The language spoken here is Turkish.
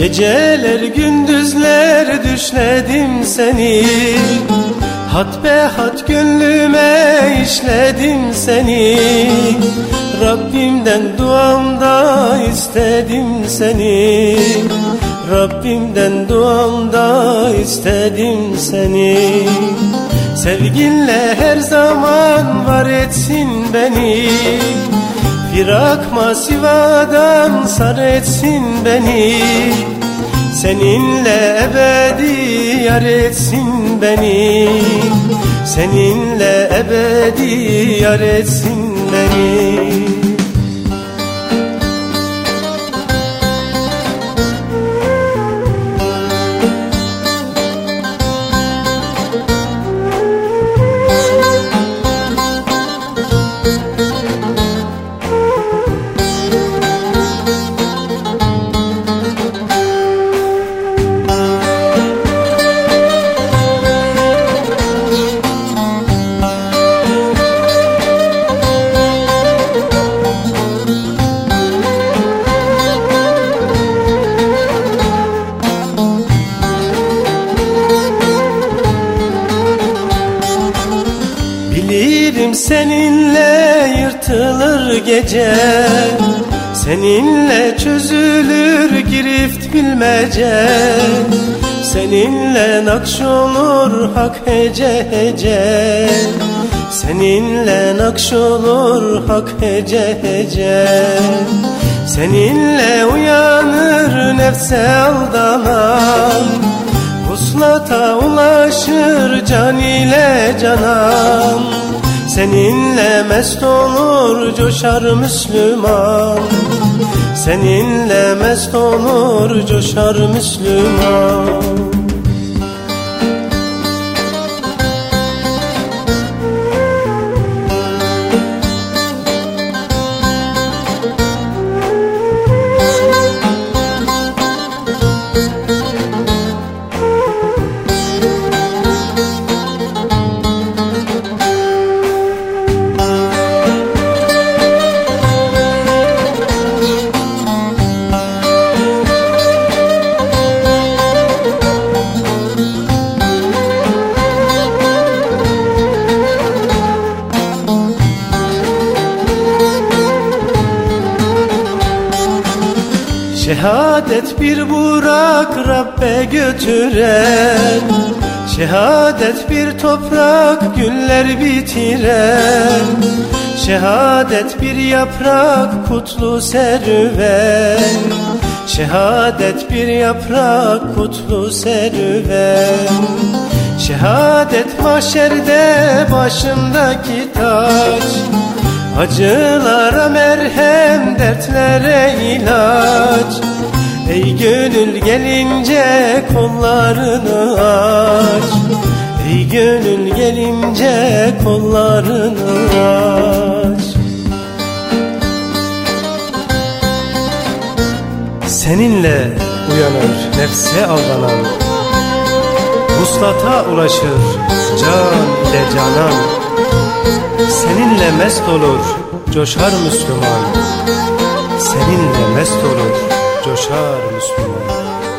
Geceler gündüzler düşledim seni. Hat be hat gönlüme işledim seni. Rabbimden duamda istedim seni. Rabbimden duamda istedim seni. Sevginle her zaman var etsin beni Firakma sivadan sar etsin beni. Seninle ebedi yar etsin beni. Seninle ebedi yar etsin beni seninle yırtılır gece. Seninle çözülür girift bilmece. Seninle nakş olur hak hece hece. Seninle nakş olur hak hece hece. Seninle uyanır nefse aldanan. Vuslata ulaşır can ile canan Seninle mest olur coşar Müslüman. Seninle mest olur coşar Müslüman Şehadet bir burak Rabbe götüren. Şehadet bir toprak güller bitiren. Şehadet bir yaprak kutlu serüven. Şehadet bir yaprak kutlu serüven. Şehadet mahşerde başındaki taç. Acılara merhem, dertlere ilaç Ey gönül gelince kollarını aç. Ey gönül gelince kollarını aç. Seninle uyanır nefse aldanan. Vuslata ulaşır can ile canan. Seninle mest olur coşar Müslüman. Seninle mest olur coşar Müslüman